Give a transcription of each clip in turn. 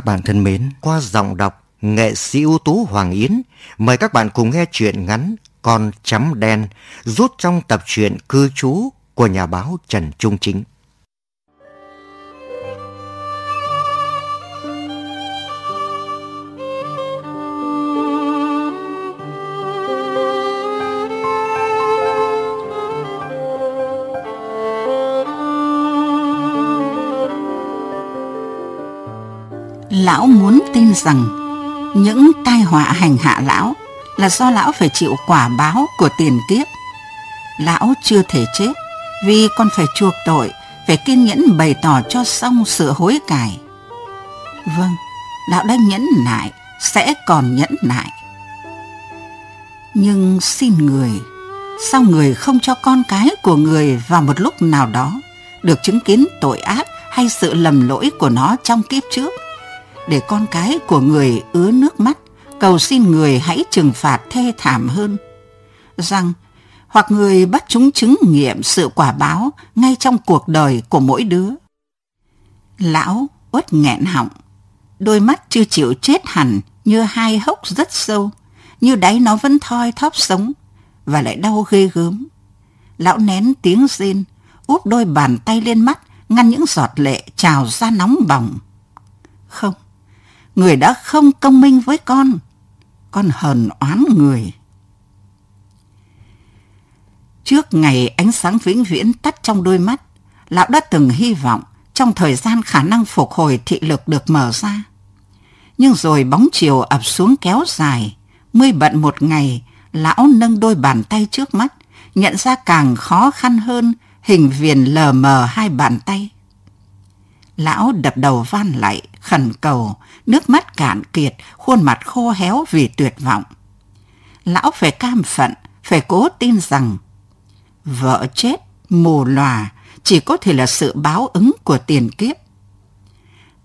Các bạn thân mến, qua giọng đọc nghệ sĩ ưu tú Hoàng Yến, mời các bạn cùng nghe truyện ngắn Con chấm đen rút trong tập truyện Cư trú của nhà báo Trần Trung Chính. Lão muốn tin rằng những tai họa hành hạ lão là do lão phải chịu quả báo của tiền kiếp. Lão chưa thể chết vì còn phải chuộc tội, phải kiên nhẫn bày tỏ cho xong sự hối cải. Vâng, lão đã nhẫn nại, sẽ còn nhẫn nại. Nhưng xin người, sao người không cho con cái của người vào một lúc nào đó được chứng kiến tội ác hay sự lầm lỗi của nó trong kiếp trước để con cái của người ứa nước mắt, cầu xin người hãy trừng phạt thê thảm hơn. Rằng, hoặc người bắt chúng chứng nghiệm sự quả báo ngay trong cuộc đời của mỗi đứa. Lão uất nghẹn họng, đôi mắt chưa chịu chết hẳn như hai hốc rất sâu, như đáy nó vẫn thoi thóp sống và lại đau ghê gớm. Lão nén tiếng rên, úp đôi bàn tay lên mắt, ngăn những giọt lệ trào ra nóng bỏng. Không người đã không công minh với con. Con hờn oán người. Trước ngày ánh sáng vĩnh viễn tắt trong đôi mắt, lão đã từng hy vọng trong thời gian khả năng phục hồi thị lực được mở ra. Nhưng rồi bóng chiều ập xuống kéo dài, mươi bận một ngày, lão nâng đôi bàn tay trước mắt, nhận ra càng khó khăn hơn hình viền lờ mờ hai bàn tay. Lão đập đầu van lại, khẩn cầu, nước mắt cạn kiệt, khuôn mặt khô héo vì tuyệt vọng. Lão phải cam phận, phải cố tin rằng vợ chết, mù lòa chỉ có thể là sự báo ứng của tiền kiếp.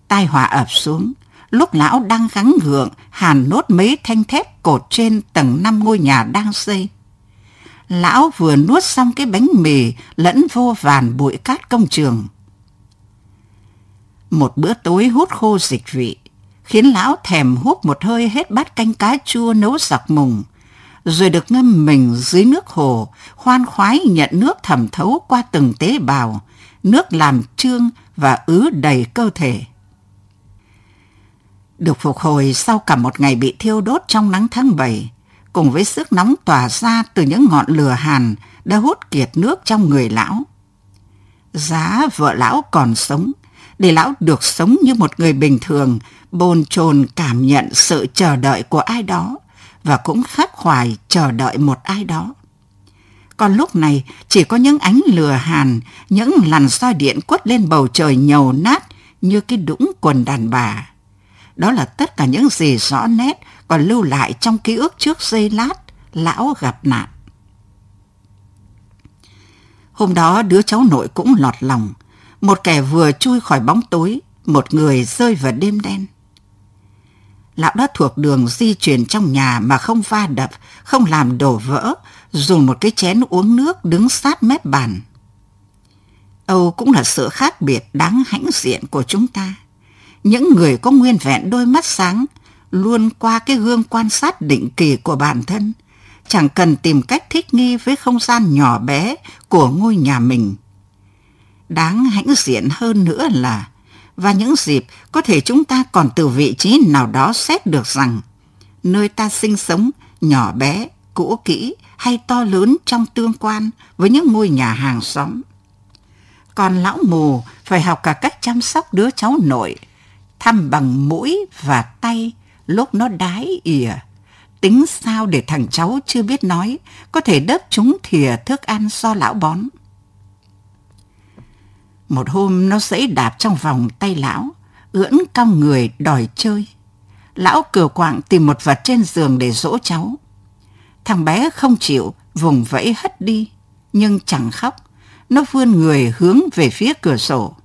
Tai họa ập xuống, lúc lão đang gắng gượng hàn nốt mấy thanh thép cột trên tầng năm ngôi nhà đang xây. Lão vừa nuốt xong cái bánh mì lẫn vô vàn bụi cát công trường một bữa tối hút khô dịch vị, khiến lão thèm hút một hơi hết bát canh cá chua nấu giặc mùng, rồi được ngâm mình dưới nước hồ, khoan khoái nhận nước thẩm thấu qua từng tế bào, nước làm trương và ứ đầy cơ thể. Được phục hồi sau cả một ngày bị thiêu đốt trong nắng tháng 7, cùng với sức nóng tỏa ra từ những ngọn lửa hàn đã hút kiệt nước trong người lão. Giá vợ lão còn sống, để lão được sống như một người bình thường, bồn chồn cảm nhận sự chờ đợi của ai đó và cũng khắc khoải chờ đợi một ai đó. Còn lúc này chỉ có những ánh lửa hàn, những làn soi điện quất lên bầu trời nhầu nát như cái đũng quần đàn bà. Đó là tất cả những gì rõ nét còn lưu lại trong ký ức trước giây lát lão gặp nạn. Hôm đó đứa cháu nội cũng lọt lòng, một kẻ vừa chui khỏi bóng tối, một người rơi vào đêm đen. Lão đã thuộc đường di chuyển trong nhà mà không va đập, không làm đổ vỡ, dùng một cái chén uống nước đứng sát mép bàn. Âu cũng là sự khác biệt đáng hãnh diện của chúng ta. Những người có nguyên vẹn đôi mắt sáng, luôn qua cái gương quan sát định kỳ của bản thân, chẳng cần tìm cách thích nghi với không gian nhỏ bé của ngôi nhà mình Đáng hãnh diện hơn nữa là và những dịp có thể chúng ta còn từ vị trí nào đó xét được rằng nơi ta sinh sống nhỏ bé, cũ kỹ, hay to lớn trong tương quan với những ngôi nhà hàng xóm. Còn lão mù phải học cả cách chăm sóc đứa cháu nội, thăm bằng mũi và tay lúc nó đái ỉa. Tính sao để thằng cháu chưa biết nói có thể đớp chúng thìa thức ăn do lão bón. Một hôm nó dẫy đạp trong vòng tay lão, ưỡn cong người đòi chơi. Lão cừu quạng tìm một vật trên giường để dỗ cháu. Thằng bé không chịu, vùng vẫy hất đi, nhưng chẳng khóc. Nó vươn người hướng về phía cửa sổ.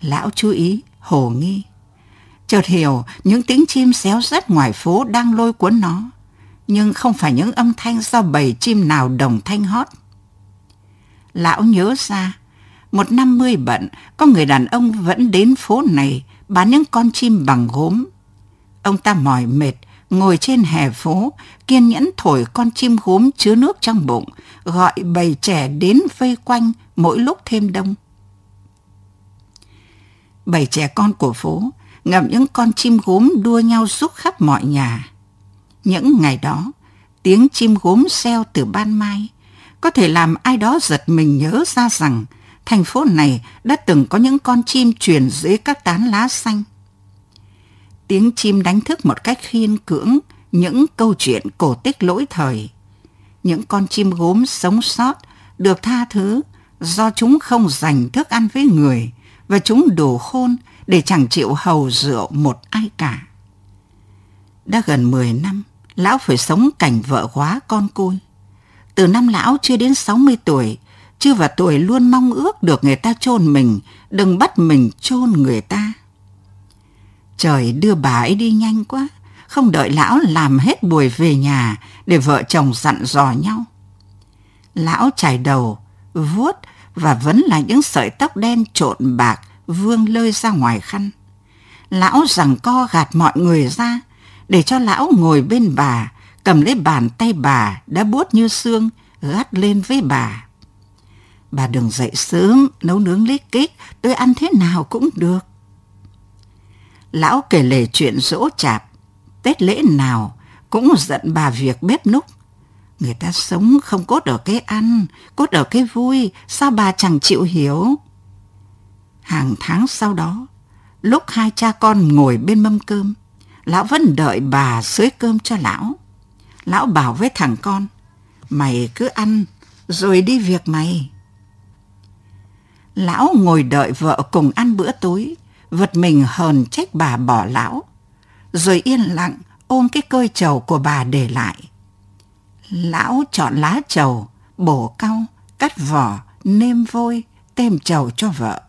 Lão chú ý, hồ nghi. Chợt hiểu những tiếng chim xéo rắt ngoài phố đang lôi cuốn nó, nhưng không phải những âm thanh do bầy chim nào đồng thanh hót. Lão nhớ ra, một năm mươi bận, có người đàn ông vẫn đến phố này bán những con chim bằng gốm. Ông ta mỏi mệt, ngồi trên hè phố, kiên nhẫn thổi con chim gốm chứa nước trong bụng, gọi bầy trẻ đến vây quanh mỗi lúc thêm đông. Bầy trẻ con của phố ngậm những con chim gốm đua nhau rúc khắp mọi nhà. Những ngày đó, tiếng chim gốm xeo từ ban mai có thể làm ai đó giật mình nhớ ra rằng thành phố này đã từng có những con chim truyền dưới các tán lá xanh. Tiếng chim đánh thức một cách khiên cưỡng những câu chuyện cổ tích lỗi thời. Những con chim gốm sống sót được tha thứ do chúng không dành thức ăn với người và chúng đủ khôn để chẳng chịu hầu rượu một ai cả. Đã gần 10 năm, lão phải sống cảnh vợ quá con côi. Từ năm lão chưa đến 60 tuổi, chưa vào tuổi luôn mong ước được người ta chôn mình, đừng bắt mình chôn người ta. Trời đưa bà ấy đi nhanh quá, không đợi lão làm hết buổi về nhà để vợ chồng dặn dò nhau. Lão chải đầu, vuốt và vẫn là những sợi tóc đen trộn bạc vương lơi ra ngoài khăn. Lão rằng co gạt mọi người ra để cho lão ngồi bên bà, cầm lấy bàn tay bà đã buốt như xương, gắt lên với bà. Bà đừng dậy sớm, nấu nướng lít kích, tôi ăn thế nào cũng được. Lão kể lể chuyện dỗ chạp, Tết lễ nào cũng giận bà việc bếp núc. Người ta sống không cốt ở cái ăn, cốt ở cái vui, sao bà chẳng chịu hiểu? Hàng tháng sau đó, lúc hai cha con ngồi bên mâm cơm, lão vẫn đợi bà xới cơm cho lão. Lão bảo với thằng con, mày cứ ăn rồi đi việc mày. Lão ngồi đợi vợ cùng ăn bữa tối, vật mình hờn trách bà bỏ lão, rồi yên lặng ôm cái cơi trầu của bà để lại. Lão chọn lá trầu, bổ cau, cắt vỏ, nêm vôi, tem trầu cho vợ.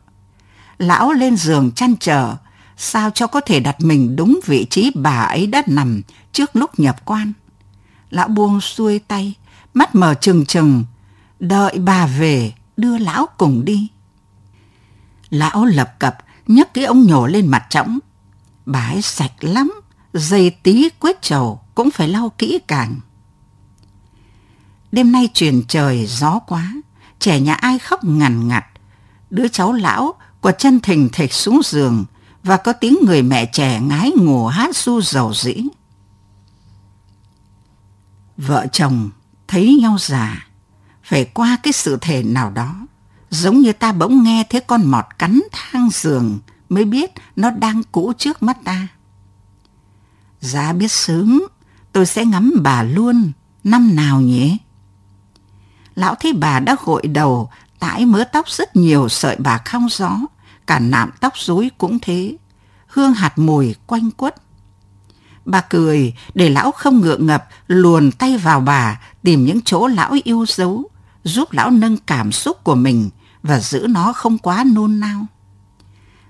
Lão lên giường chăn trở, sao cho có thể đặt mình đúng vị trí bà ấy đã nằm trước lúc nhập quan. Lão buông xuôi tay, mắt mở trừng trừng, đợi bà về đưa lão cùng đi. Lão lập cập nhấc cái ống nhổ lên mặt trống. Bà ấy sạch lắm, dây tí quét trầu cũng phải lau kỹ càng. Đêm nay chuyển trời gió quá, trẻ nhà ai khóc ngằn ngặt. Đứa cháu lão quật chân thình thịch xuống giường và có tiếng người mẹ trẻ ngái ngủ hát su dầu dĩ. Vợ chồng thấy nhau già, phải qua cái sự thể nào đó, giống như ta bỗng nghe thấy con mọt cắn thang giường mới biết nó đang cũ trước mắt ta. Giá biết sớm, tôi sẽ ngắm bà luôn, năm nào nhỉ? Lão thấy bà đã gội đầu, tải mớ tóc rất nhiều sợi bà không gió, cả nạm tóc rối cũng thế, hương hạt mùi quanh quất. Bà cười để lão không ngượng ngập luồn tay vào bà tìm những chỗ lão yêu dấu, giúp lão nâng cảm xúc của mình và giữ nó không quá nôn nao.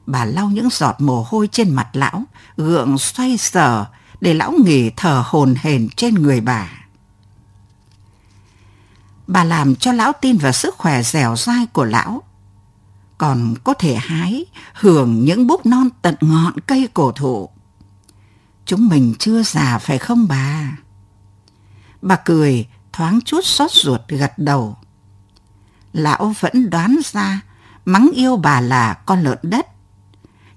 Bà lau những giọt mồ hôi trên mặt lão, gượng xoay sở để lão nghỉ thở hồn hển trên người bà. Bà làm cho lão tin vào sức khỏe dẻo dai của lão. Còn có thể hái, hưởng những búp non tận ngọn cây cổ thụ. Chúng mình chưa già phải không bà? Bà cười, thoáng chút xót ruột gật đầu. Lão vẫn đoán ra mắng yêu bà là con lợn đất.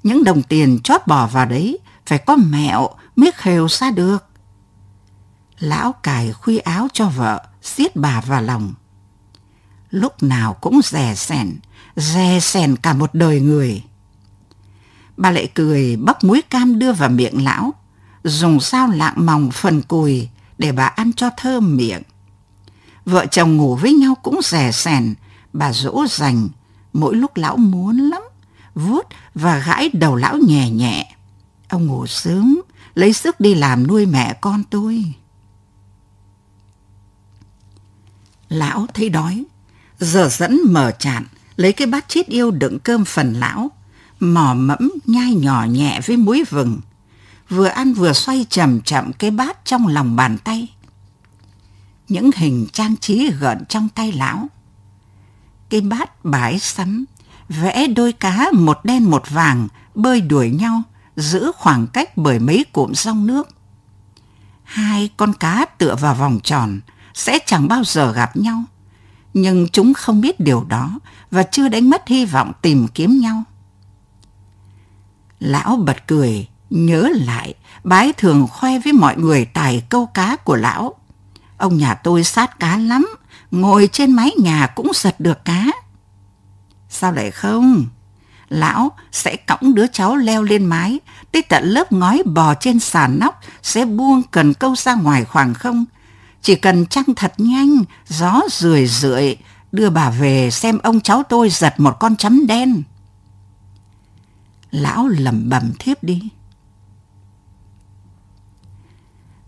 Những đồng tiền chót bỏ vào đấy phải có mẹo mới khều ra được. Lão cài khuy áo cho vợ, siết bà vào lòng. Lúc nào cũng rè sèn, rè sèn cả một đời người. Bà lại cười bóc muối cam đưa vào miệng lão, dùng dao lạng mỏng phần cùi để bà ăn cho thơm miệng. Vợ chồng ngủ với nhau cũng rẻ sẻn, bà dỗ dành, mỗi lúc lão muốn lắm, vuốt và gãi đầu lão nhẹ nhẹ. Ông ngủ sớm, lấy sức đi làm nuôi mẹ con tôi. Lão thấy đói, giờ dẫn mở chạn, lấy cái bát chít yêu đựng cơm phần lão, mò mẫm nhai nhỏ nhẹ với muối vừng, vừa ăn vừa xoay chậm chậm cái bát trong lòng bàn tay. Những hình trang trí gợn trong tay lão. Cái bát bãi sắm, vẽ đôi cá một đen một vàng bơi đuổi nhau, giữ khoảng cách bởi mấy cụm sông nước. Hai con cá tựa vào vòng tròn sẽ chẳng bao giờ gặp nhau, nhưng chúng không biết điều đó và chưa đánh mất hy vọng tìm kiếm nhau. Lão bật cười, nhớ lại, bái thường khoe với mọi người tài câu cá của lão. Ông nhà tôi sát cá lắm, ngồi trên mái nhà cũng giật được cá. Sao lại không? Lão sẽ cõng đứa cháu leo lên mái, tới tận lớp ngói bò trên sàn nóc, sẽ buông cần câu ra ngoài khoảng không. Chỉ cần trăng thật nhanh, gió rười rượi, đưa bà về xem ông cháu tôi giật một con chấm đen. Lão lẩm bẩm thiếp đi.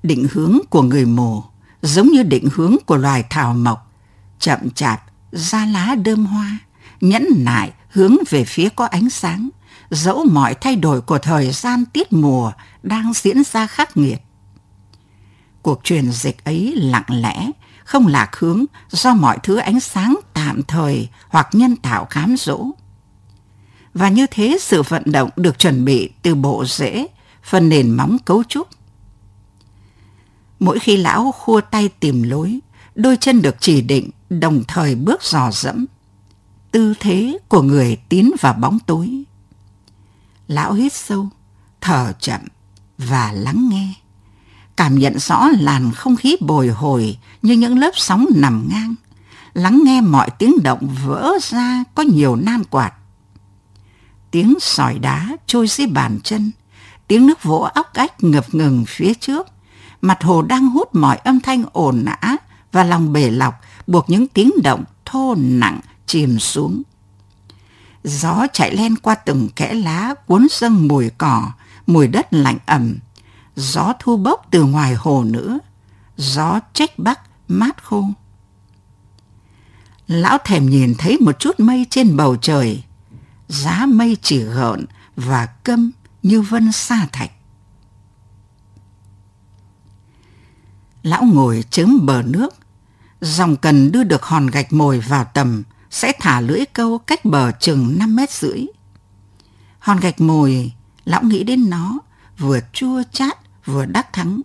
Định hướng của người mồ giống như định hướng của loài thảo mộc, chậm chạp, ra lá đơm hoa, nhẫn nại hướng về phía có ánh sáng, dẫu mọi thay đổi của thời gian tiết mùa đang diễn ra khắc nghiệt. Cuộc truyền dịch ấy lặng lẽ, không lạc hướng do mọi thứ ánh sáng tạm thời hoặc nhân tạo cám dỗ. Và như thế sự vận động được chuẩn bị từ bộ rễ, phần nền móng cấu trúc. Mỗi khi lão khua tay tìm lối, đôi chân được chỉ định đồng thời bước dò dẫm. Tư thế của người tiến vào bóng tối. Lão hít sâu, thở chậm và lắng nghe. Cảm nhận rõ làn không khí bồi hồi như những lớp sóng nằm ngang. Lắng nghe mọi tiếng động vỡ ra có nhiều nan quạt tiếng sỏi đá trôi dưới bàn chân, tiếng nước vỗ óc ách ngập ngừng phía trước. Mặt hồ đang hút mọi âm thanh ồn ã và lòng bể lọc buộc những tiếng động thô nặng chìm xuống. Gió chạy len qua từng kẽ lá cuốn dâng mùi cỏ, mùi đất lạnh ẩm. Gió thu bốc từ ngoài hồ nữa. Gió trách bắc mát khô. Lão thèm nhìn thấy một chút mây trên bầu trời giá mây chỉ gợn và câm như vân sa thạch. Lão ngồi chớm bờ nước, dòng cần đưa được hòn gạch mồi vào tầm sẽ thả lưỡi câu cách bờ chừng 5 mét rưỡi. Hòn gạch mồi, lão nghĩ đến nó, vừa chua chát vừa đắc thắng.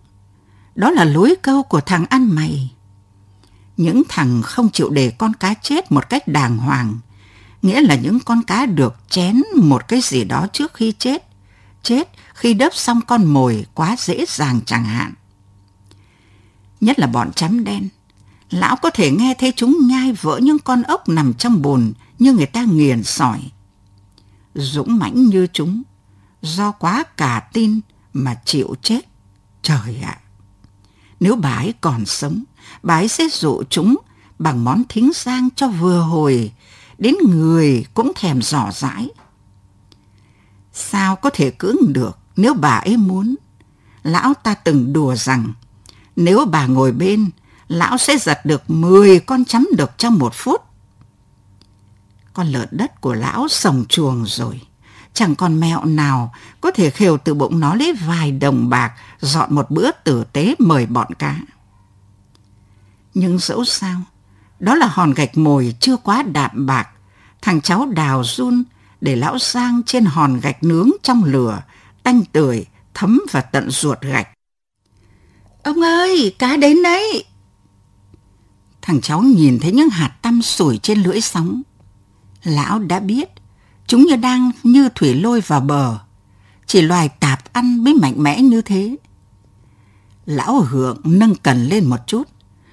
Đó là lối câu của thằng ăn mày. Những thằng không chịu để con cá chết một cách đàng hoàng, nghĩa là những con cá được chén một cái gì đó trước khi chết, chết khi đớp xong con mồi quá dễ dàng chẳng hạn. Nhất là bọn chấm đen, lão có thể nghe thấy chúng nhai vỡ những con ốc nằm trong bùn như người ta nghiền sỏi. Dũng mãnh như chúng, do quá cả tin mà chịu chết. Trời ạ! Nếu bà ấy còn sống, bà ấy sẽ dụ chúng bằng món thính sang cho vừa hồi đến người cũng thèm dò dãi. Sao có thể cưỡng được nếu bà ấy muốn? Lão ta từng đùa rằng nếu bà ngồi bên, lão sẽ giật được 10 con chấm được trong một phút. Con lợn đất của lão sồng chuồng rồi. Chẳng còn mẹo nào có thể khều từ bụng nó lấy vài đồng bạc dọn một bữa tử tế mời bọn cá. Nhưng dẫu sao, đó là hòn gạch mồi chưa quá đạm bạc. Thằng cháu đào run để lão sang trên hòn gạch nướng trong lửa, tanh tưởi, thấm vào tận ruột gạch. Ông ơi, cá đến đấy! Thằng cháu nhìn thấy những hạt tăm sủi trên lưỡi sóng. Lão đã biết, chúng như đang như thủy lôi vào bờ. Chỉ loài tạp ăn mới mạnh mẽ như thế. Lão hượng nâng cần lên một chút.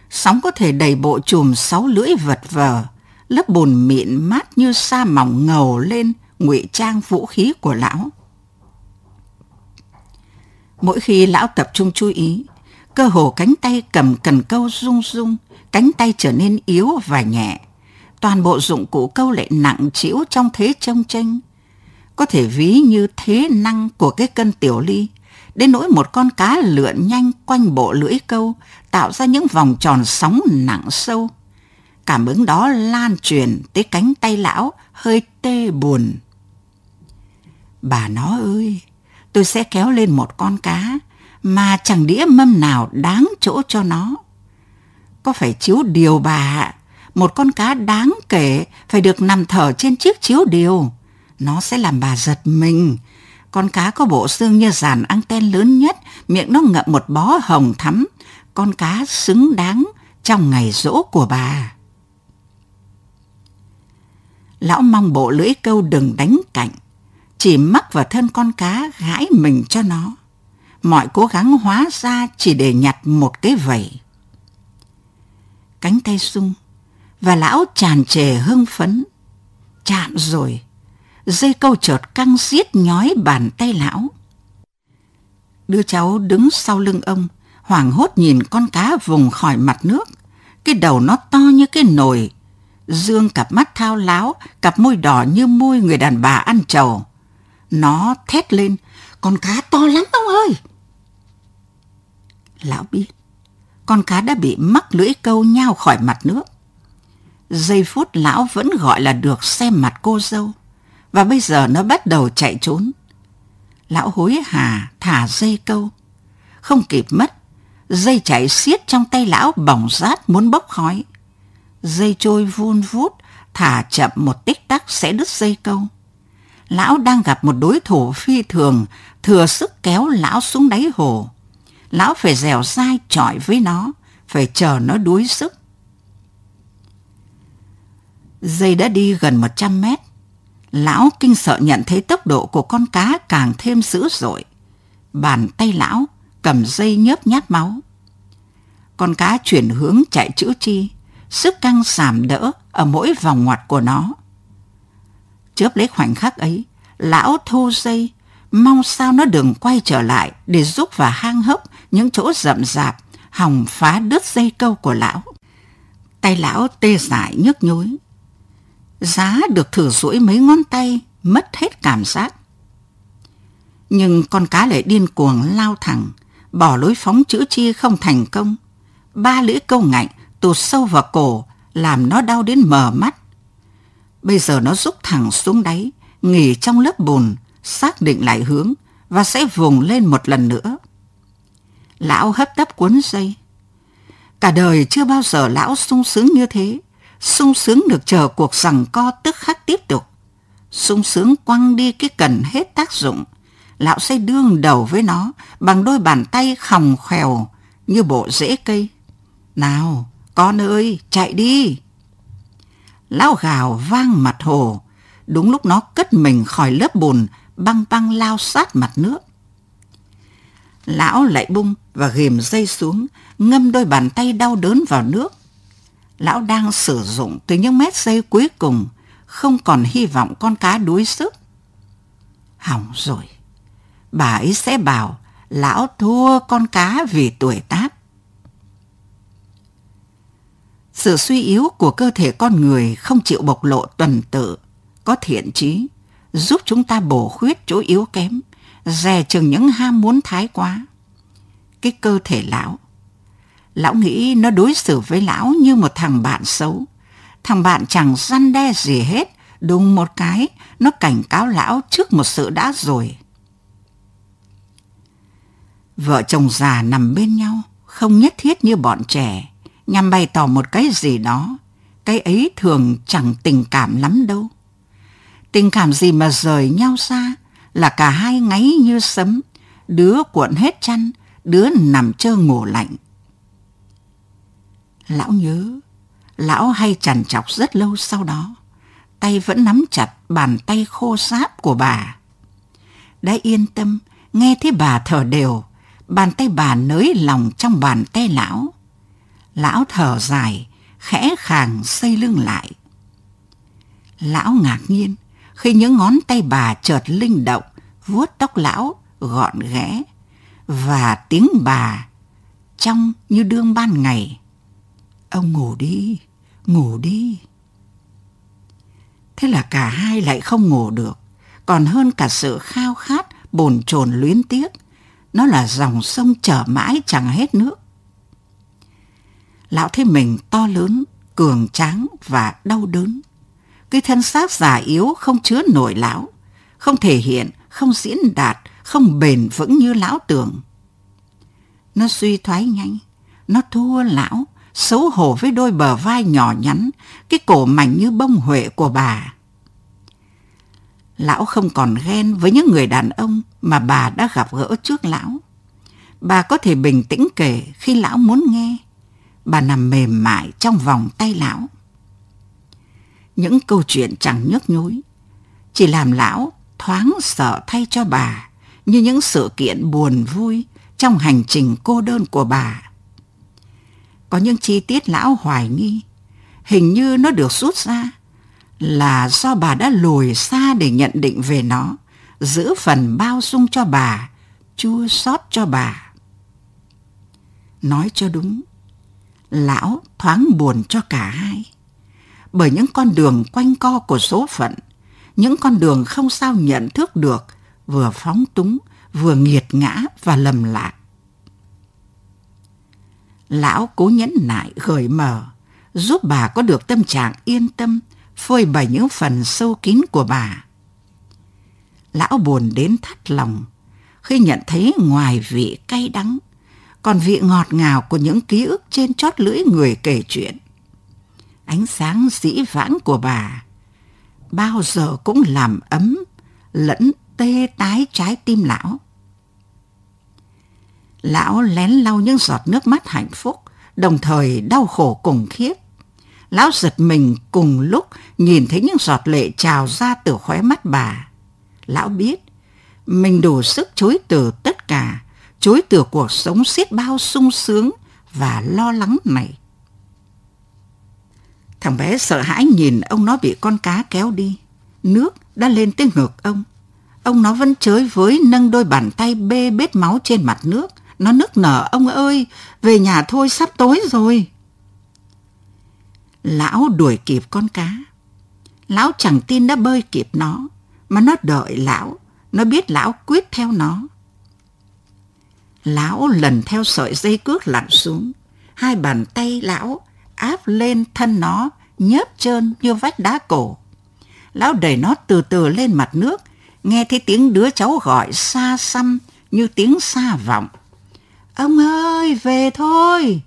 Sóng có thể đầy bộ chùm sáu lưỡi vật vờ. Lớp bùn mịn mát như sa mỏng ngầu lên ngụy trang vũ khí của lão. Mỗi khi lão tập trung chú ý, cơ hồ cánh tay cầm cần câu rung rung, cánh tay trở nên yếu và nhẹ. Toàn bộ dụng cụ câu lại nặng trĩu trong thế trông tranh. Có thể ví như thế năng của cái cân tiểu ly, đến nỗi một con cá lượn nhanh quanh bộ lưỡi câu, tạo ra những vòng tròn sóng nặng sâu. Cảm ứng đó lan truyền tới cánh tay lão hơi tê buồn. Bà nó ơi, tôi sẽ kéo lên một con cá mà chẳng đĩa mâm nào đáng chỗ cho nó. Có phải chiếu điều bà ạ? Một con cá đáng kể phải được nằm thở trên chiếc chiếu điều. Nó sẽ làm bà giật mình. Con cá có bộ xương như dàn anten lớn nhất, miệng nó ngậm một bó hồng thắm. Con cá xứng đáng trong ngày rỗ của bà. Lão mong bộ lưỡi câu đừng đánh cạnh, chỉ mắc vào thân con cá gãi mình cho nó. Mọi cố gắng hóa ra chỉ để nhặt một cái vẩy. Cánh tay sung, và lão tràn trề hưng phấn. Chạm rồi, dây câu chợt căng xiết nhói bàn tay lão. Đứa cháu đứng sau lưng ông, hoảng hốt nhìn con cá vùng khỏi mặt nước. Cái đầu nó to như cái nồi, dương cặp mắt thao láo, cặp môi đỏ như môi người đàn bà ăn trầu. Nó thét lên, con cá to lắm ông ơi! Lão biết, con cá đã bị mắc lưỡi câu nhau khỏi mặt nước. Giây phút lão vẫn gọi là được xem mặt cô dâu, và bây giờ nó bắt đầu chạy trốn. Lão hối hả thả dây câu. Không kịp mất, dây chạy xiết trong tay lão bỏng rát muốn bốc khói. Dây trôi vun vút, thả chậm một tích tắc sẽ đứt dây câu lão đang gặp một đối thủ phi thường, thừa sức kéo lão xuống đáy hồ. Lão phải dẻo dai chọi với nó, phải chờ nó đuối sức. Dây đã đi gần 100 mét. Lão kinh sợ nhận thấy tốc độ của con cá càng thêm dữ dội. Bàn tay lão cầm dây nhớp nhát máu. Con cá chuyển hướng chạy chữ chi, sức căng giảm đỡ ở mỗi vòng ngoặt của nó Chớp lấy khoảnh khắc ấy, lão thô dây, mong sao nó đừng quay trở lại để giúp vào hang hốc những chỗ rậm rạp, hòng phá đứt dây câu của lão. Tay lão tê dại nhức nhối. Giá được thử duỗi mấy ngón tay, mất hết cảm giác. Nhưng con cá lại điên cuồng lao thẳng, bỏ lối phóng chữ chi không thành công. Ba lưỡi câu ngạnh tụt sâu vào cổ, làm nó đau đến mờ mắt. Bây giờ nó rút thẳng xuống đáy, nghỉ trong lớp bùn, xác định lại hướng và sẽ vùng lên một lần nữa. Lão hấp tấp cuốn dây. Cả đời chưa bao giờ lão sung sướng như thế, sung sướng được chờ cuộc rằng co tức khắc tiếp tục. Sung sướng quăng đi cái cần hết tác dụng, lão sẽ đương đầu với nó bằng đôi bàn tay khòng khèo như bộ rễ cây. Nào, con ơi, chạy đi! Lão gào vang mặt hồ. Đúng lúc nó cất mình khỏi lớp bùn, băng băng lao sát mặt nước. Lão lại bung và ghìm dây xuống, ngâm đôi bàn tay đau đớn vào nước. Lão đang sử dụng từ những mét dây cuối cùng, không còn hy vọng con cá đuối sức. Hỏng rồi. Bà ấy sẽ bảo lão thua con cá vì tuổi tác. Sự suy yếu của cơ thể con người không chịu bộc lộ tuần tự, có thiện trí, giúp chúng ta bổ khuyết chỗ yếu kém, dè chừng những ham muốn thái quá. Cái cơ thể lão, lão nghĩ nó đối xử với lão như một thằng bạn xấu. Thằng bạn chẳng răn đe gì hết, đúng một cái, nó cảnh cáo lão trước một sự đã rồi. Vợ chồng già nằm bên nhau, không nhất thiết như bọn trẻ, nhằm bày tỏ một cái gì đó. Cái ấy thường chẳng tình cảm lắm đâu. Tình cảm gì mà rời nhau xa là cả hai ngáy như sấm, đứa cuộn hết chăn, đứa nằm trơ ngủ lạnh. Lão nhớ, lão hay chằn chọc rất lâu sau đó, tay vẫn nắm chặt bàn tay khô sáp của bà. Đã yên tâm, nghe thấy bà thở đều, Bàn tay bà nới lòng trong bàn tay lão. Lão thở dài, khẽ khàng xây lưng lại. Lão ngạc nhiên khi những ngón tay bà chợt linh động, vuốt tóc lão gọn ghẽ và tiếng bà trong như đương ban ngày. Ông ngủ đi, ngủ đi. Thế là cả hai lại không ngủ được, còn hơn cả sự khao khát bồn chồn luyến tiếc. Nó là dòng sông chở mãi chẳng hết nước. Lão thấy mình to lớn, cường tráng và đau đớn. Cái thân xác già yếu không chứa nổi lão, không thể hiện, không diễn đạt, không bền vững như lão tưởng. Nó suy thoái nhanh, nó thua lão, xấu hổ với đôi bờ vai nhỏ nhắn, cái cổ mảnh như bông huệ của bà. Lão không còn ghen với những người đàn ông mà bà đã gặp gỡ trước lão. Bà có thể bình tĩnh kể khi lão muốn nghe. Bà nằm mềm mại trong vòng tay lão. Những câu chuyện chẳng nhức nhối, chỉ làm lão thoáng sợ thay cho bà như những sự kiện buồn vui trong hành trình cô đơn của bà. Có những chi tiết lão hoài nghi, hình như nó được rút ra là do bà đã lùi xa để nhận định về nó, giữ phần bao dung cho bà, chua xót cho bà. Nói cho đúng, lão thoáng buồn cho cả hai. Bởi những con đường quanh co của số phận, những con đường không sao nhận thức được, vừa phóng túng, vừa nghiệt ngã và lầm lạc. Lão cố nhẫn nại gợi mở, giúp bà có được tâm trạng yên tâm, phơi bày những phần sâu kín của bà. Lão buồn đến thắt lòng khi nhận thấy ngoài vị cay đắng, còn vị ngọt ngào của những ký ức trên chót lưỡi người kể chuyện. Ánh sáng dĩ vãng của bà bao giờ cũng làm ấm lẫn tê tái trái tim lão. Lão lén lau những giọt nước mắt hạnh phúc, đồng thời đau khổ cùng khiếp. Lão giật mình cùng lúc nhìn thấy những giọt lệ trào ra từ khóe mắt bà. Lão biết mình đủ sức chối từ tất cả, chối từ cuộc sống xiết bao sung sướng và lo lắng này. Thằng bé sợ hãi nhìn ông nó bị con cá kéo đi. Nước đã lên tới ngực ông. Ông nó vẫn chới với nâng đôi bàn tay bê bết máu trên mặt nước. Nó nức nở, ông ơi, về nhà thôi sắp tối rồi. Lão đuổi kịp con cá. Lão chẳng tin đã bơi kịp nó, mà nó đợi lão, nó biết lão quyết theo nó. Lão lần theo sợi dây cước lặn xuống, hai bàn tay lão áp lên thân nó nhớp trơn như vách đá cổ. Lão đẩy nó từ từ lên mặt nước, nghe thấy tiếng đứa cháu gọi xa xăm như tiếng xa vọng. Ông ơi, về thôi!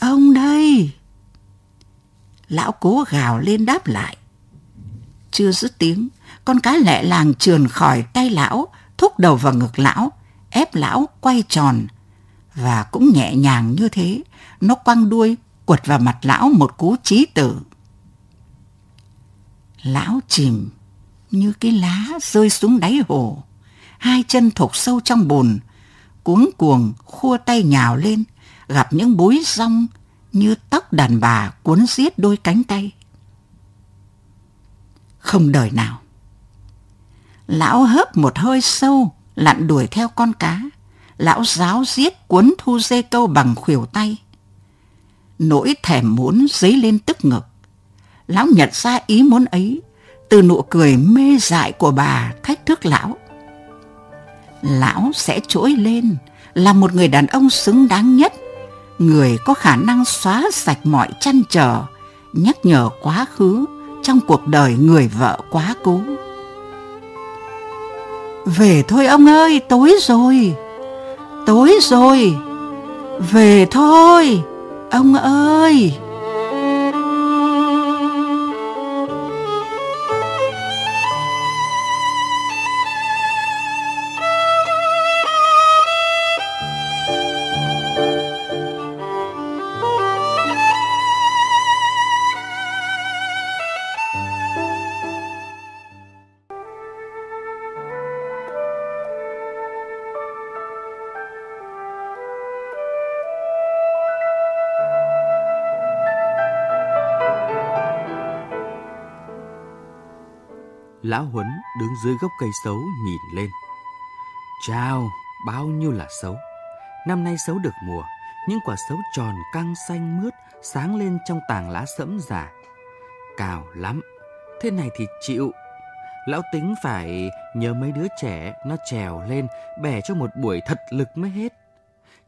Ông đây! Lão cố gào lên đáp lại. Chưa dứt tiếng, con cá lẹ làng trườn khỏi tay lão, thúc đầu vào ngực lão, ép lão quay tròn. Và cũng nhẹ nhàng như thế, nó quăng đuôi quật vào mặt lão một cú chí tử. Lão chìm như cái lá rơi xuống đáy hồ, hai chân thục sâu trong bùn, cuống cuồng khua tay nhào lên, gặp những búi rong như tóc đàn bà cuốn giết đôi cánh tay. Không đời nào. Lão hớp một hơi sâu, lặn đuổi theo con cá. Lão giáo giết cuốn thu dê câu bằng khuỷu tay. Nỗi thèm muốn dấy lên tức ngực. Lão nhận ra ý muốn ấy từ nụ cười mê dại của bà thách thức lão. Lão sẽ trỗi lên là một người đàn ông xứng đáng nhất người có khả năng xóa sạch mọi chăn trở, nhắc nhở quá khứ trong cuộc đời người vợ quá cố. Về thôi ông ơi, tối rồi. Tối rồi. Về thôi, ông ơi. Lão Huấn đứng dưới gốc cây sấu nhìn lên. Chào, bao nhiêu là sấu. Năm nay sấu được mùa, những quả sấu tròn căng xanh mướt sáng lên trong tàng lá sẫm già. cào lắm, thế này thì chịu. Lão tính phải nhớ mấy đứa trẻ nó trèo lên bẻ cho một buổi thật lực mới hết.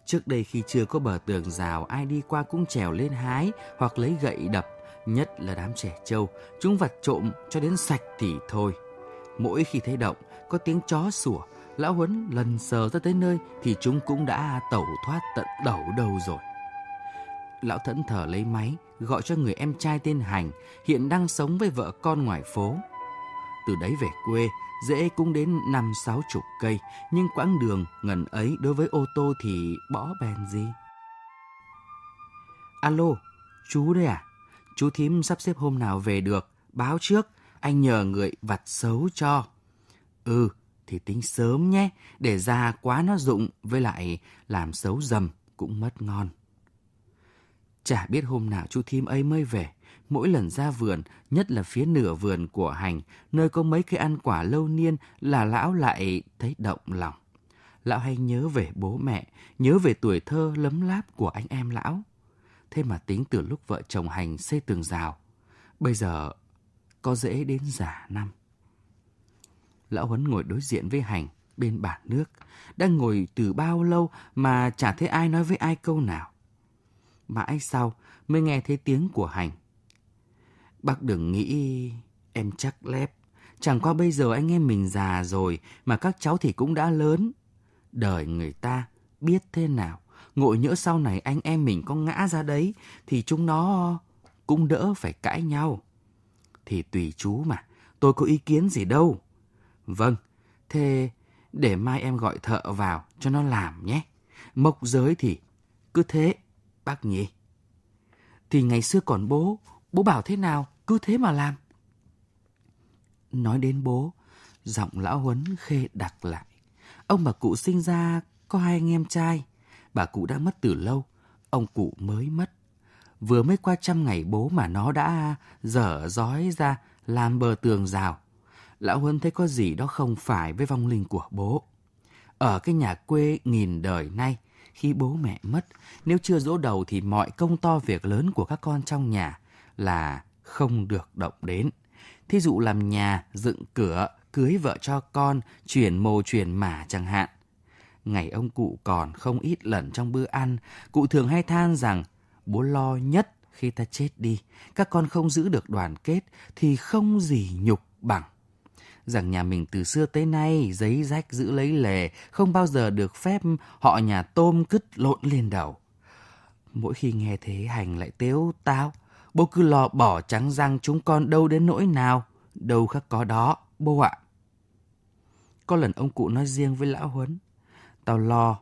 Trước đây khi chưa có bờ tường rào, ai đi qua cũng trèo lên hái hoặc lấy gậy đập, nhất là đám trẻ trâu, chúng vặt trộm cho đến sạch thì thôi. Mỗi khi thấy động, có tiếng chó sủa, lão Huấn lần sờ ra tới nơi thì chúng cũng đã tẩu thoát tận đầu đâu rồi. Lão thẫn thờ lấy máy, gọi cho người em trai tên Hành, hiện đang sống với vợ con ngoài phố. Từ đấy về quê, dễ cũng đến năm sáu chục cây, nhưng quãng đường ngần ấy đối với ô tô thì bỏ bèn gì. Alo, chú đây à? Chú thím sắp xếp hôm nào về được, báo trước, anh nhờ người vặt xấu cho. Ừ, thì tính sớm nhé, để già quá nó dụng, với lại làm xấu dầm cũng mất ngon. Chả biết hôm nào chú thím ấy mới về, mỗi lần ra vườn, nhất là phía nửa vườn của hành, nơi có mấy cây ăn quả lâu niên là lão lại thấy động lòng. Lão hay nhớ về bố mẹ, nhớ về tuổi thơ lấm láp của anh em lão. Thế mà tính từ lúc vợ chồng hành xây tường rào, bây giờ có dễ đến giả năm. Lão Huấn ngồi đối diện với hành bên bàn nước, đang ngồi từ bao lâu mà chả thấy ai nói với ai câu nào. Mãi sau mới nghe thấy tiếng của hành. Bác đừng nghĩ em chắc lép. Chẳng qua bây giờ anh em mình già rồi mà các cháu thì cũng đã lớn. Đời người ta biết thế nào. Ngộ nhỡ sau này anh em mình có ngã ra đấy thì chúng nó cũng đỡ phải cãi nhau. Thì tùy chú mà, tôi có ý kiến gì đâu. Vâng, thế để mai em gọi thợ vào cho nó làm nhé. Mộc giới thì cứ thế, bác nhỉ. Thì ngày xưa còn bố, bố bảo thế nào cứ thế mà làm. Nói đến bố, giọng lão Huấn khê đặc lại. Ông bà cụ sinh ra có hai anh em trai. Bà cụ đã mất từ lâu, ông cụ mới mất. Vừa mới qua trăm ngày bố mà nó đã dở dói ra làm bờ tường rào. Lão huân thấy có gì đó không phải với vong linh của bố. Ở cái nhà quê nghìn đời nay, khi bố mẹ mất, nếu chưa dỗ đầu thì mọi công to việc lớn của các con trong nhà là không được động đến. Thí dụ làm nhà, dựng cửa, cưới vợ cho con, chuyển mồ chuyển mả chẳng hạn. Ngày ông cụ còn không ít lần trong bữa ăn, cụ thường hay than rằng bố lo nhất khi ta chết đi, các con không giữ được đoàn kết thì không gì nhục bằng. Rằng nhà mình từ xưa tới nay giấy rách giữ lấy lề, không bao giờ được phép họ nhà tôm cứt lộn lên đầu. Mỗi khi nghe thế hành lại tếu tao, Bố cứ lo bỏ trắng răng chúng con đâu đến nỗi nào. Đâu khác có đó, bố ạ. Có lần ông cụ nói riêng với lão Huấn. Tao lo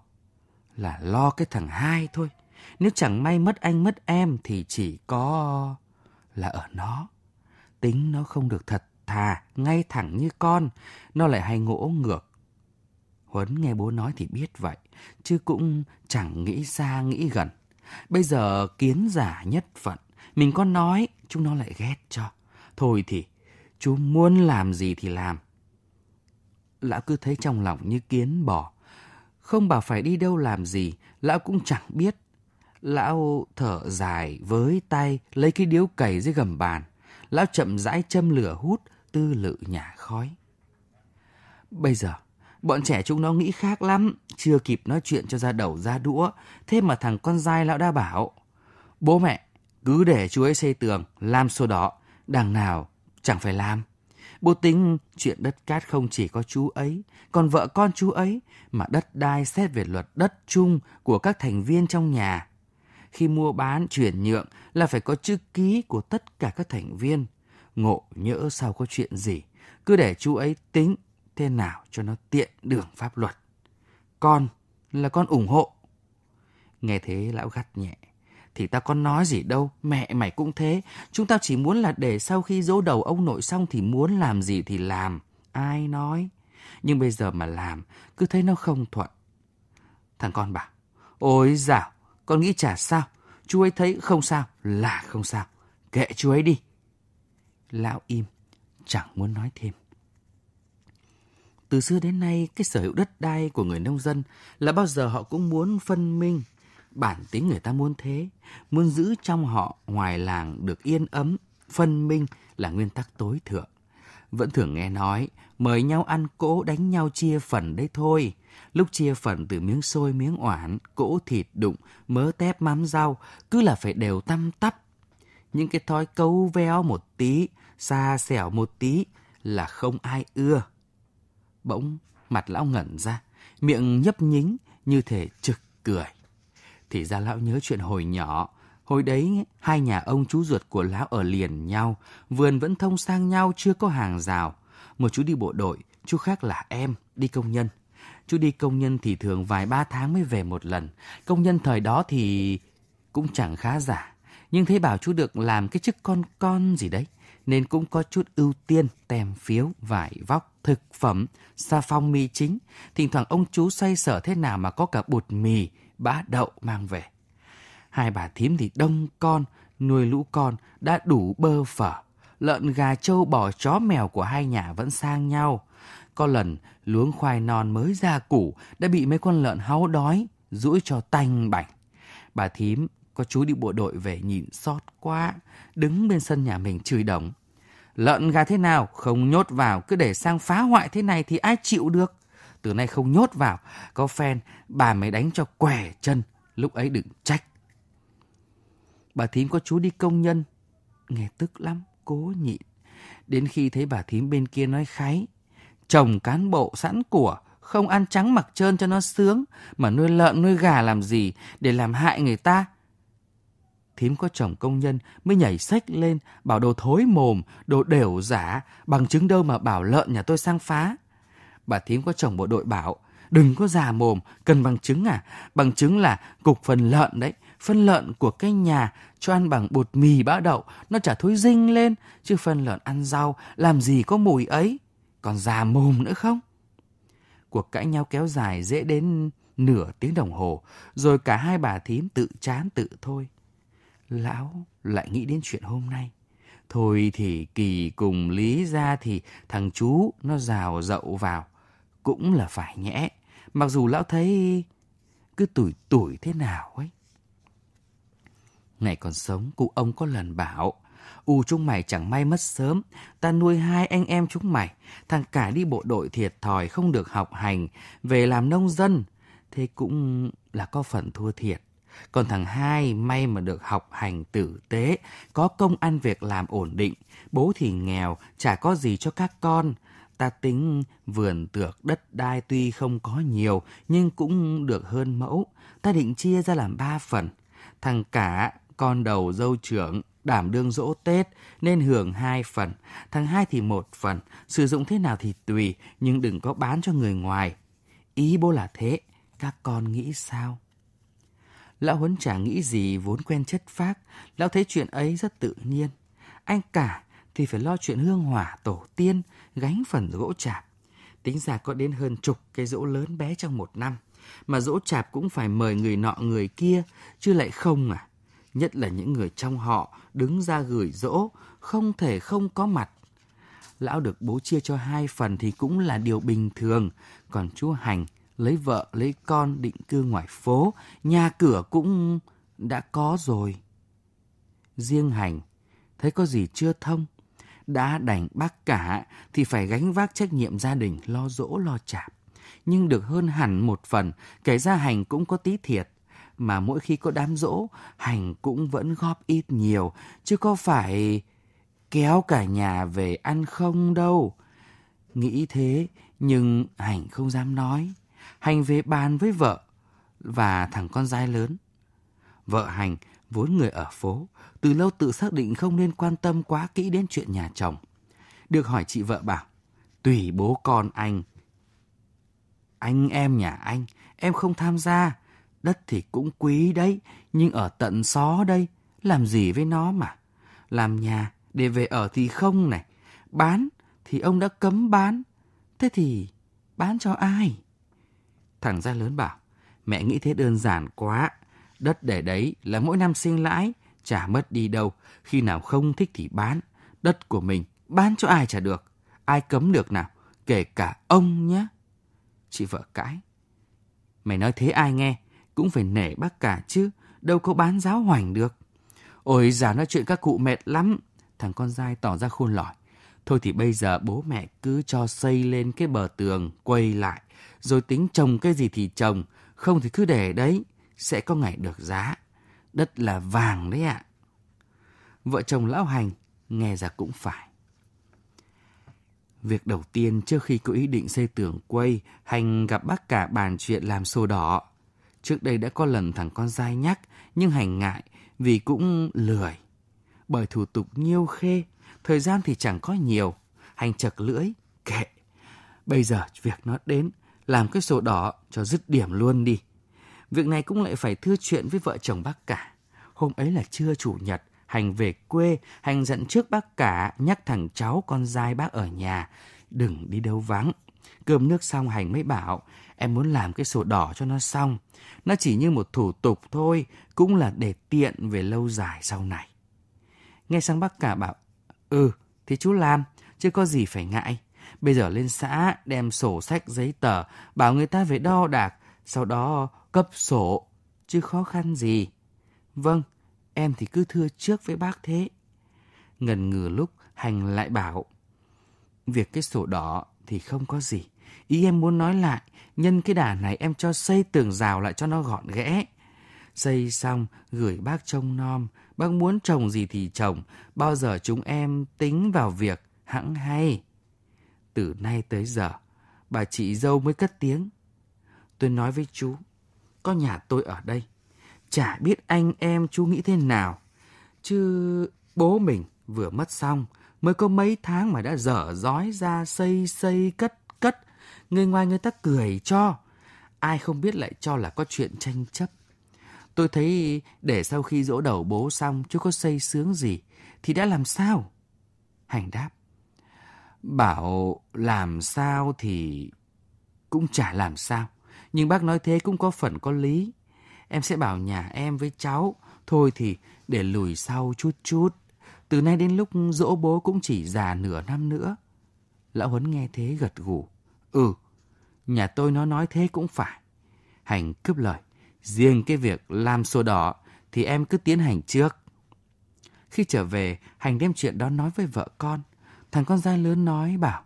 là lo cái thằng hai thôi. Nếu chẳng may mất anh mất em thì chỉ có là ở nó. Tính nó không được thật thà, ngay thẳng như con. Nó lại hay ngỗ ngược. Huấn nghe bố nói thì biết vậy, chứ cũng chẳng nghĩ xa nghĩ gần. Bây giờ kiến giả nhất phận, mình có nói, chúng nó lại ghét cho. Thôi thì, chú muốn làm gì thì làm. Lão cứ thấy trong lòng như kiến bò. Không bảo phải đi đâu làm gì, lão cũng chẳng biết. Lão thở dài với tay, lấy cái điếu cày dưới gầm bàn. Lão chậm rãi châm lửa hút, tư lự nhả khói. Bây giờ, bọn trẻ chúng nó nghĩ khác lắm, chưa kịp nói chuyện cho ra đầu ra đũa. Thế mà thằng con dai lão đã bảo, bố mẹ, cứ để chú ấy xây tường, làm sổ đỏ, đằng nào chẳng phải làm. Bố tính chuyện đất cát không chỉ có chú ấy, còn vợ con chú ấy, mà đất đai xét về luật đất chung của các thành viên trong nhà. Khi mua bán, chuyển nhượng là phải có chữ ký của tất cả các thành viên. Ngộ nhỡ sau có chuyện gì, cứ để chú ấy tính thế nào cho nó tiện đường pháp luật. Con là con ủng hộ. Nghe thế lão gắt nhẹ. Thì ta có nói gì đâu, mẹ mày cũng thế. Chúng ta chỉ muốn là để sau khi dỗ đầu ông nội xong thì muốn làm gì thì làm. Ai nói? Nhưng bây giờ mà làm, cứ thấy nó không thuận. Thằng con bảo, ôi dạo, con nghĩ chả sao. Chú ấy thấy không sao là không sao. Kệ chú ấy đi. Lão im, chẳng muốn nói thêm. từ xưa đến nay cái sở hữu đất đai của người nông dân là bao giờ họ cũng muốn phân minh. Bản tính người ta muốn thế, muốn giữ trong họ ngoài làng được yên ấm, phân minh là nguyên tắc tối thượng. Vẫn thường nghe nói, mời nhau ăn cỗ đánh nhau chia phần đấy thôi. Lúc chia phần từ miếng xôi miếng oản, cỗ thịt đụng, mớ tép mắm rau, cứ là phải đều tăm tắp. Những cái thói câu veo một tí, xa xẻo một tí là không ai ưa. Bỗng mặt lão ngẩn ra, miệng nhấp nhính như thể trực cười. Thì ra lão nhớ chuyện hồi nhỏ, Hồi đấy, hai nhà ông chú ruột của lão ở liền nhau, vườn vẫn thông sang nhau chưa có hàng rào. Một chú đi bộ đội, chú khác là em, đi công nhân. Chú đi công nhân thì thường vài ba tháng mới về một lần. Công nhân thời đó thì cũng chẳng khá giả. Nhưng thấy bảo chú được làm cái chức con con gì đấy. Nên cũng có chút ưu tiên, tem phiếu, vải vóc, thực phẩm, xà phong mì chính. Thỉnh thoảng ông chú xoay sở thế nào mà có cả bột mì, bã đậu mang về. Hai bà thím thì đông con, nuôi lũ con đã đủ bơ phở. Lợn gà trâu bò chó mèo của hai nhà vẫn sang nhau. Có lần luống khoai non mới ra củ đã bị mấy con lợn háu đói, rũi cho tanh bảnh. Bà thím có chú đi bộ đội về nhìn xót quá, đứng bên sân nhà mình chửi đồng. Lợn gà thế nào, không nhốt vào, cứ để sang phá hoại thế này thì ai chịu được. Từ nay không nhốt vào, có phen, bà mới đánh cho quẻ chân, lúc ấy đừng trách. Bà thím có chú đi công nhân. Nghe tức lắm, cố nhịn. Đến khi thấy bà thím bên kia nói kháy. Chồng cán bộ sẵn của, không ăn trắng mặc trơn cho nó sướng, mà nuôi lợn nuôi gà làm gì để làm hại người ta. Thím có chồng công nhân mới nhảy sách lên, bảo đồ thối mồm, đồ đều giả, bằng chứng đâu mà bảo lợn nhà tôi sang phá. Bà thím có chồng bộ đội bảo, đừng có già mồm, cần bằng chứng à? Bằng chứng là cục phần lợn đấy, phân lợn của cái nhà cho ăn bằng bột mì bã đậu, nó chả thối dinh lên, chứ phân lợn ăn rau, làm gì có mùi ấy, còn già mồm nữa không? Cuộc cãi nhau kéo dài dễ đến nửa tiếng đồng hồ, rồi cả hai bà thím tự chán tự thôi. Lão lại nghĩ đến chuyện hôm nay. Thôi thì kỳ cùng lý ra thì thằng chú nó rào rậu vào. Cũng là phải nhẽ. Mặc dù lão thấy cứ tuổi tuổi thế nào ấy. Ngày còn sống, cụ ông có lần bảo, U chúng mày chẳng may mất sớm, ta nuôi hai anh em chúng mày, thằng cả đi bộ đội thiệt thòi không được học hành, về làm nông dân, thế cũng là có phần thua thiệt. Còn thằng hai may mà được học hành tử tế, có công ăn việc làm ổn định, bố thì nghèo, chả có gì cho các con. Ta tính vườn tược đất đai tuy không có nhiều, nhưng cũng được hơn mẫu. Ta định chia ra làm ba phần. Thằng cả con đầu dâu trưởng đảm đương dỗ Tết nên hưởng hai phần, thằng hai thì một phần, sử dụng thế nào thì tùy, nhưng đừng có bán cho người ngoài. Ý bố là thế, các con nghĩ sao? Lão Huấn chả nghĩ gì vốn quen chất phác, lão thấy chuyện ấy rất tự nhiên. Anh cả thì phải lo chuyện hương hỏa tổ tiên, gánh phần gỗ chạp. Tính ra có đến hơn chục cái dỗ lớn bé trong một năm. Mà dỗ chạp cũng phải mời người nọ người kia, chứ lại không à nhất là những người trong họ đứng ra gửi dỗ, không thể không có mặt. Lão được bố chia cho hai phần thì cũng là điều bình thường, còn chú Hành lấy vợ lấy con định cư ngoài phố, nhà cửa cũng đã có rồi. Riêng Hành, thấy có gì chưa thông, đã đành bác cả thì phải gánh vác trách nhiệm gia đình lo dỗ lo chạp. Nhưng được hơn hẳn một phần, kể ra Hành cũng có tí thiệt mà mỗi khi có đám dỗ, Hành cũng vẫn góp ít nhiều, chứ có phải kéo cả nhà về ăn không đâu. Nghĩ thế, nhưng Hành không dám nói. Hành về bàn với vợ và thằng con trai lớn. Vợ Hành vốn người ở phố, từ lâu tự xác định không nên quan tâm quá kỹ đến chuyện nhà chồng. Được hỏi chị vợ bảo, tùy bố con anh. Anh em nhà anh, em không tham gia, Đất thì cũng quý đấy, nhưng ở tận xó đây, làm gì với nó mà? Làm nhà để về ở thì không này, bán thì ông đã cấm bán. Thế thì bán cho ai? Thằng gia lớn bảo, mẹ nghĩ thế đơn giản quá. Đất để đấy là mỗi năm sinh lãi, chả mất đi đâu. Khi nào không thích thì bán. Đất của mình, bán cho ai chả được. Ai cấm được nào? kể cả ông nhé. Chị vợ cãi. Mày nói thế ai nghe, cũng phải nể bác cả chứ, đâu có bán giáo hoành được. Ôi già nói chuyện các cụ mệt lắm. Thằng con dai tỏ ra khôn lỏi. Thôi thì bây giờ bố mẹ cứ cho xây lên cái bờ tường, quay lại, rồi tính trồng cái gì thì trồng, không thì cứ để đấy, sẽ có ngày được giá. Đất là vàng đấy ạ. Vợ chồng lão hành, nghe ra cũng phải. Việc đầu tiên trước khi có ý định xây tường quay, Hành gặp bác cả bàn chuyện làm sổ đỏ. Trước đây đã có lần thằng con dai nhắc, nhưng Hành ngại vì cũng lười. Bởi thủ tục nhiêu khê, thời gian thì chẳng có nhiều. Hành chật lưỡi, kệ. Bây giờ việc nó đến, làm cái sổ đỏ cho dứt điểm luôn đi. Việc này cũng lại phải thưa chuyện với vợ chồng bác cả. Hôm ấy là trưa chủ nhật, Hành về quê, Hành dặn trước bác cả nhắc thằng cháu con dai bác ở nhà, đừng đi đâu vắng. Cơm nước xong Hành mới bảo, em muốn làm cái sổ đỏ cho nó xong. Nó chỉ như một thủ tục thôi, cũng là để tiện về lâu dài sau này. Nghe sang bác cả bảo, ừ, thì chú làm, chứ có gì phải ngại. Bây giờ lên xã đem sổ sách giấy tờ, bảo người ta về đo đạc, sau đó cấp sổ, chứ khó khăn gì. Vâng, em thì cứ thưa trước với bác thế. Ngần ngừ lúc Hành lại bảo, việc cái sổ đỏ thì không có gì. Ý em muốn nói lại, nhân cái đà này em cho xây tường rào lại cho nó gọn ghẽ. Xây xong, gửi bác trông nom, bác muốn trồng gì thì trồng, bao giờ chúng em tính vào việc, hãng hay. Từ nay tới giờ, bà chị dâu mới cất tiếng. Tôi nói với chú, có nhà tôi ở đây, chả biết anh em chú nghĩ thế nào. Chứ bố mình vừa mất xong, mới có mấy tháng mà đã dở dói ra xây xây cất cất, người ngoài người ta cười cho. Ai không biết lại cho là có chuyện tranh chấp. Tôi thấy để sau khi dỗ đầu bố xong chứ có xây sướng gì thì đã làm sao? Hành đáp. Bảo làm sao thì cũng chả làm sao. Nhưng bác nói thế cũng có phần có lý. Em sẽ bảo nhà em với cháu. Thôi thì để lùi sau chút chút. Từ nay đến lúc dỗ bố cũng chỉ già nửa năm nữa. Lão Huấn nghe thế gật gù. Ừ, nhà tôi nó nói thế cũng phải. Hành cướp lời. Riêng cái việc làm sổ đỏ thì em cứ tiến hành trước. Khi trở về, Hành đem chuyện đó nói với vợ con. Thằng con trai lớn nói bảo,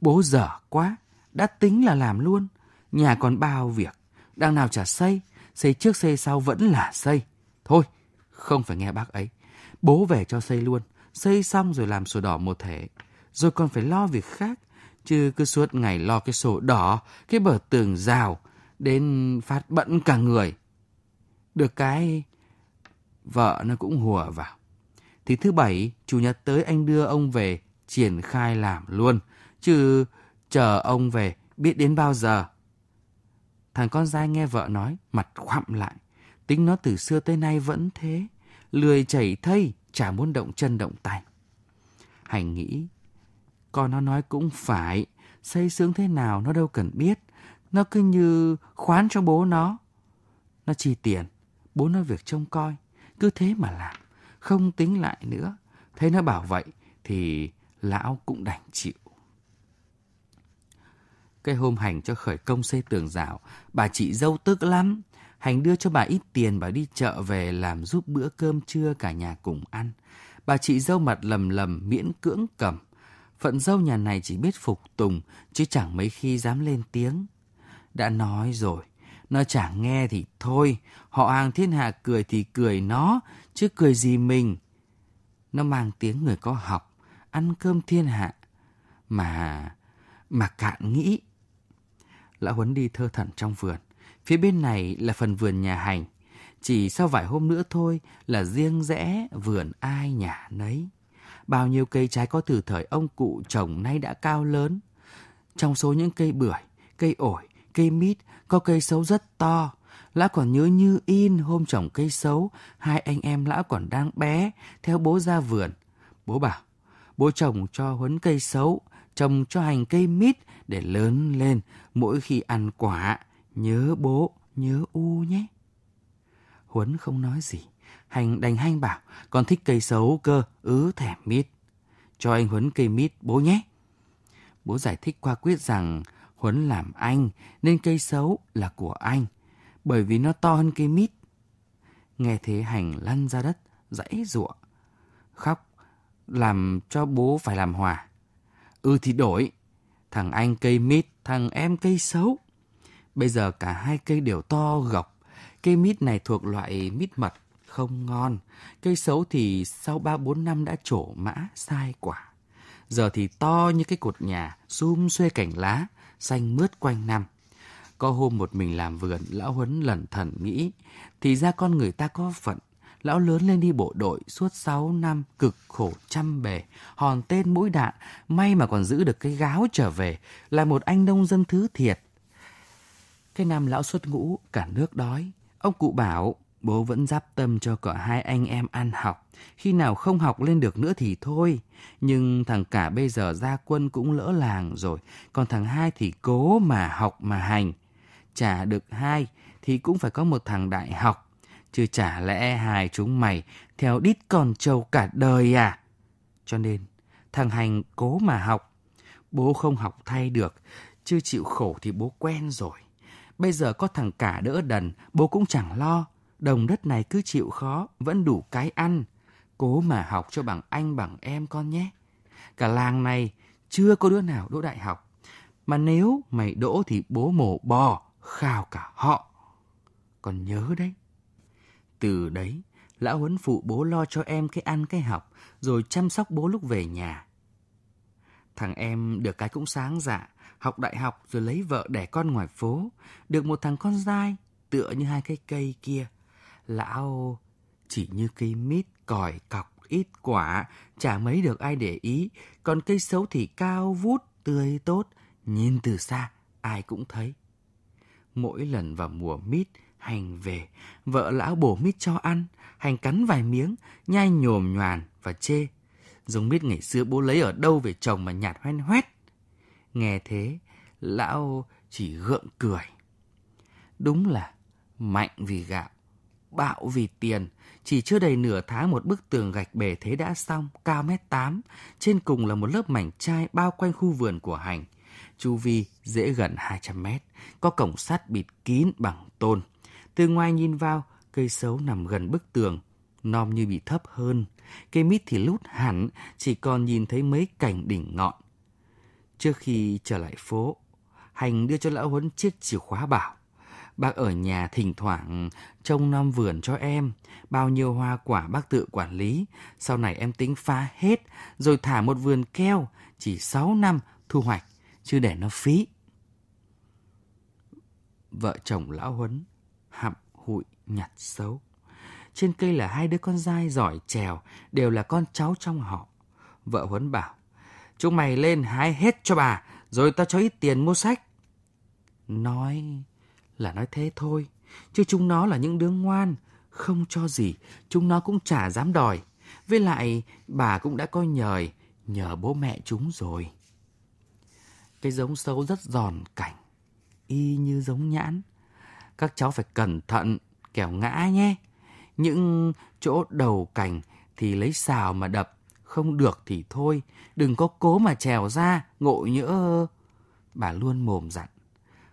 bố dở quá, đã tính là làm luôn. Nhà còn bao việc, đang nào chả xây, xây trước xây sau vẫn là xây. Thôi, không phải nghe bác ấy. Bố về cho xây luôn, xây xong rồi làm sổ đỏ một thể. Rồi còn phải lo việc khác, chứ cứ suốt ngày lo cái sổ đỏ, cái bờ tường rào, đến phát bận cả người. Được cái vợ nó cũng hùa vào. Thì thứ bảy, chủ nhật tới anh đưa ông về triển khai làm luôn. Chứ chờ ông về biết đến bao giờ. Thằng con trai nghe vợ nói, mặt khoặm lại. Tính nó từ xưa tới nay vẫn thế. Lười chảy thây, chả muốn động chân động tay. Hành nghĩ, con nó nói cũng phải, xây sướng thế nào nó đâu cần biết. Nó cứ như khoán cho bố nó. Nó chi tiền, bố nó việc trông coi, cứ thế mà làm, không tính lại nữa. Thấy nó bảo vậy thì lão cũng đành chịu. Cái hôm Hành cho khởi công xây tường rào, bà chị dâu tức lắm. Hành đưa cho bà ít tiền bà đi chợ về làm giúp bữa cơm trưa cả nhà cùng ăn. Bà chị dâu mặt lầm lầm miễn cưỡng cầm. Phận dâu nhà này chỉ biết phục tùng, chứ chẳng mấy khi dám lên tiếng. Đã nói rồi, nó chẳng nghe thì thôi, họ hàng thiên hạ cười thì cười nó, chứ cười gì mình. Nó mang tiếng người có học, ăn cơm thiên hạ. Mà, mà cạn nghĩ. Lão Huấn đi thơ thẩn trong vườn. Phía bên này là phần vườn nhà hành. Chỉ sau vài hôm nữa thôi là riêng rẽ vườn ai nhà nấy. Bao nhiêu cây trái có từ thời ông cụ trồng nay đã cao lớn. Trong số những cây bưởi, cây ổi, cây mít, có cây xấu rất to. Lão còn nhớ như in hôm trồng cây xấu, hai anh em lão còn đang bé, theo bố ra vườn. Bố bảo, bố trồng cho huấn cây xấu, trồng cho hành cây mít để lớn lên mỗi khi ăn quả. Nhớ bố, nhớ u nhé. Huấn không nói gì. Hành đành hanh bảo, con thích cây xấu cơ, ứ thèm mít. Cho anh Huấn cây mít bố nhé. Bố giải thích qua quyết rằng Huấn làm anh nên cây xấu là của anh bởi vì nó to hơn cây mít. Nghe thế Hành lăn ra đất, dãy ruộng khóc, làm cho bố phải làm hòa. Ừ thì đổi, thằng anh cây mít, thằng em cây xấu. Bây giờ cả hai cây đều to gọc, cây mít này thuộc loại mít mật, không ngon. Cây xấu thì sau 3-4 năm đã trổ mã, sai quả. Giờ thì to như cái cột nhà, sum xuê cảnh lá, xanh mướt quanh năm. Có hôm một mình làm vườn, lão Huấn lẩn thẩn nghĩ, thì ra con người ta có phận. Lão lớn lên đi bộ đội suốt 6 năm, cực khổ trăm bề, hòn tên mũi đạn, may mà còn giữ được cái gáo trở về, là một anh nông dân thứ thiệt. Cái năm lão xuất ngũ, cả nước đói. Ông cụ bảo, bố vẫn giáp tâm cho cả hai anh em ăn học. Khi nào không học lên được nữa thì thôi. Nhưng thằng cả bây giờ ra quân cũng lỡ làng rồi. Còn thằng hai thì cố mà học mà hành. Chả được hai thì cũng phải có một thằng đại học. Chứ chả lẽ hai chúng mày theo đít con trâu cả đời à? Cho nên thằng hành cố mà học. Bố không học thay được. Chứ chịu khổ thì bố quen rồi. Bây giờ có thằng cả đỡ đần, bố cũng chẳng lo. Đồng đất này cứ chịu khó, vẫn đủ cái ăn. Cố mà học cho bằng anh bằng em con nhé. Cả làng này chưa có đứa nào đỗ đại học. Mà nếu mày đỗ thì bố mổ bò, khao cả họ. Còn nhớ đấy. Từ đấy, lão huấn phụ bố lo cho em cái ăn cái học, rồi chăm sóc bố lúc về nhà. Thằng em được cái cũng sáng dạ, học đại học rồi lấy vợ đẻ con ngoài phố, được một thằng con dai tựa như hai cái cây kia. Lão chỉ như cây mít còi cọc ít quả, chả mấy được ai để ý, còn cây xấu thì cao vút, tươi tốt, nhìn từ xa ai cũng thấy. Mỗi lần vào mùa mít, hành về, vợ lão bổ mít cho ăn, hành cắn vài miếng, nhai nhồm nhoàn và chê. Giống biết ngày xưa bố lấy ở đâu về chồng mà nhạt hoen hoét. Nghe thế, lão chỉ gượng cười. Đúng là mạnh vì gạo, bạo vì tiền. Chỉ chưa đầy nửa tháng một bức tường gạch bề thế đã xong, cao mét tám. Trên cùng là một lớp mảnh chai bao quanh khu vườn của hành. Chu vi dễ gần 200 mét, có cổng sắt bịt kín bằng tôn. Từ ngoài nhìn vào, cây xấu nằm gần bức tường, non như bị thấp hơn. Cây mít thì lút hẳn, chỉ còn nhìn thấy mấy cành đỉnh ngọn. Trước khi trở lại phố, Hành đưa cho lão Huấn chiếc chìa khóa bảo. Bác ở nhà thỉnh thoảng trông nom vườn cho em. Bao nhiêu hoa quả bác tự quản lý. Sau này em tính phá hết, rồi thả một vườn keo. Chỉ 6 năm thu hoạch, chứ để nó phí. Vợ chồng lão Huấn hụi nhặt xấu. Trên cây là hai đứa con dai giỏi trèo, đều là con cháu trong họ. Vợ Huấn bảo, chúng mày lên hái hết cho bà, rồi tao cho ít tiền mua sách. Nói là nói thế thôi, chứ chúng nó là những đứa ngoan, không cho gì, chúng nó cũng chả dám đòi. Với lại, bà cũng đã coi nhời, nhờ bố mẹ chúng rồi. Cái giống sâu rất giòn cảnh, y như giống nhãn. Các cháu phải cẩn thận, kẻo ngã nhé. Những chỗ đầu cành thì lấy xào mà đập, không được thì thôi, đừng có cố mà trèo ra, ngộ nhỡ... Bà luôn mồm dặn.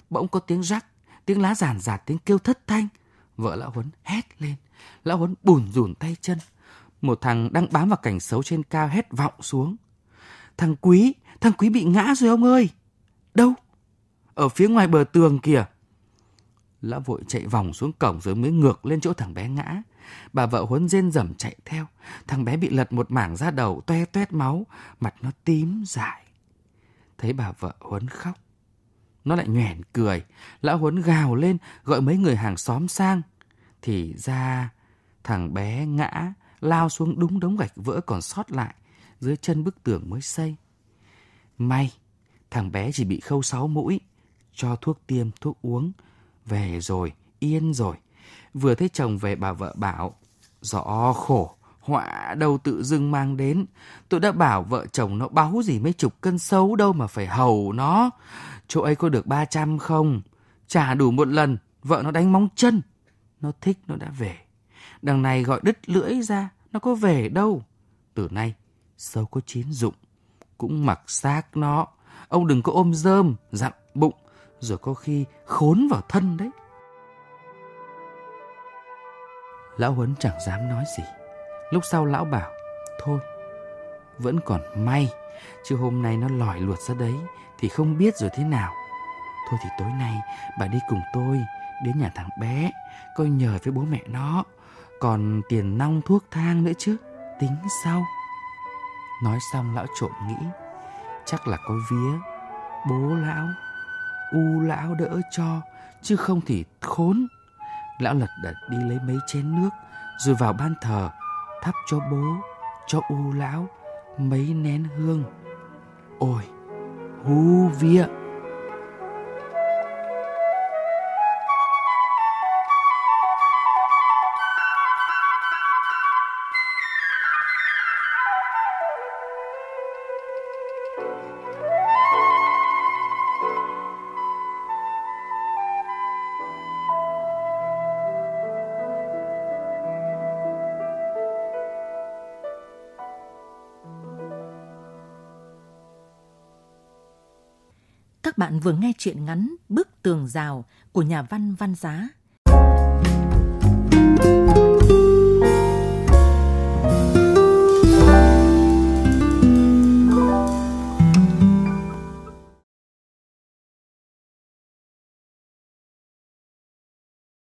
Bỗng có tiếng rắc, tiếng lá giàn giạt, tiếng kêu thất thanh. Vợ lão Huấn hét lên. Lão Huấn bùn rùn tay chân. Một thằng đang bám vào cảnh xấu trên cao hét vọng xuống. Thằng Quý, thằng Quý bị ngã rồi ông ơi. Đâu? Ở phía ngoài bờ tường kìa. Lão vội chạy vòng xuống cổng rồi mới ngược lên chỗ thằng bé ngã. Bà vợ Huấn rên rẩm chạy theo. Thằng bé bị lật một mảng ra đầu, toe toét máu, mặt nó tím dại. Thấy bà vợ Huấn khóc. Nó lại nhoẻn cười. Lão Huấn gào lên, gọi mấy người hàng xóm sang. Thì ra, thằng bé ngã, lao xuống đúng đống gạch vỡ còn sót lại, dưới chân bức tường mới xây. May, thằng bé chỉ bị khâu sáu mũi, cho thuốc tiêm, thuốc uống. Về rồi, yên rồi. Vừa thấy chồng về bà vợ bảo, rõ khổ, họa đâu tự dưng mang đến. Tôi đã bảo vợ chồng nó báo gì mấy chục cân xấu đâu mà phải hầu nó. Chỗ ấy có được 300 không? Trả đủ một lần, vợ nó đánh móng chân. Nó thích nó đã về. Đằng này gọi đứt lưỡi ra, nó có về đâu. Từ nay, sâu có chiến dụng, cũng mặc xác nó. ông đừng có ôm rơm, dặn bụng, rồi có khi khốn vào thân đấy. Lão Huấn chẳng dám nói gì. Lúc sau lão bảo, thôi, vẫn còn may, chứ hôm nay nó lòi luột ra đấy thì không biết rồi thế nào. Thôi thì tối nay bà đi cùng tôi đến nhà thằng bé, coi nhờ với bố mẹ nó, còn tiền nong thuốc thang nữa chứ, tính sau. Nói xong lão trộm nghĩ, chắc là có vía, bố lão, u lão đỡ cho, chứ không thì khốn. Lão lật đật đi lấy mấy chén nước, rồi vào ban thờ, thắp cho bố, cho u lão mấy nén hương. Ôi, hú vía! Vừa nghe chuyện ngắn Bức tường rào của nhà văn Văn Giá.